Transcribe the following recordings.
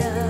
wonder.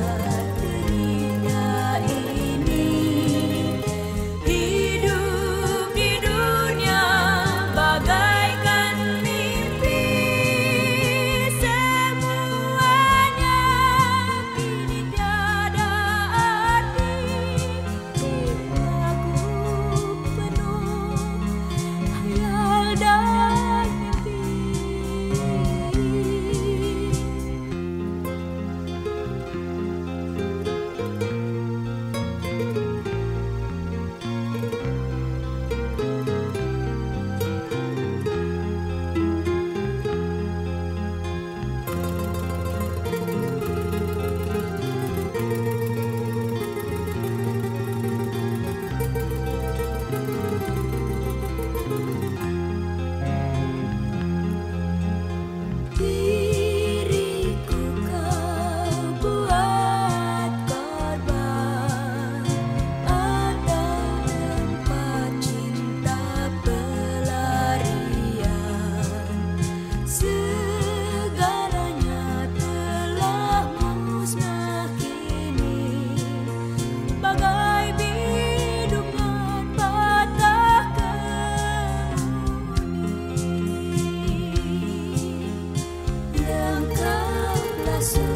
corazón.